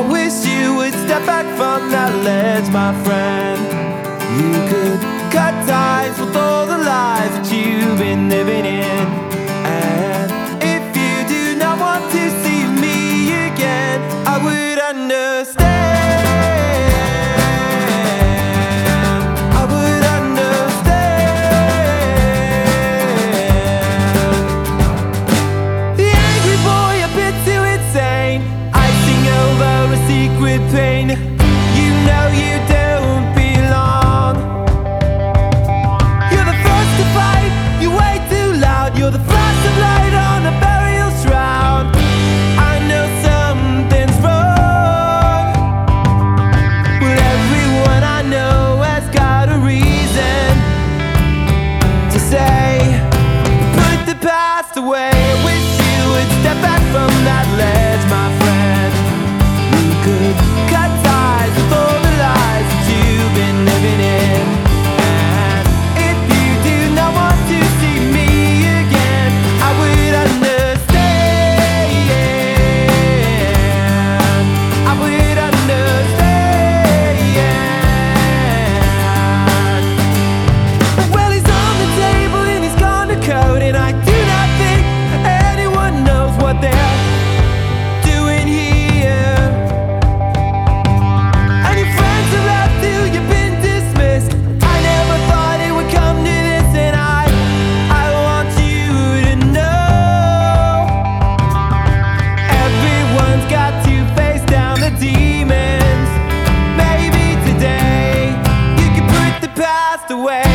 I wish you would step back from that ledge, my friend. You could cut ties with all the lies that you've been living pain.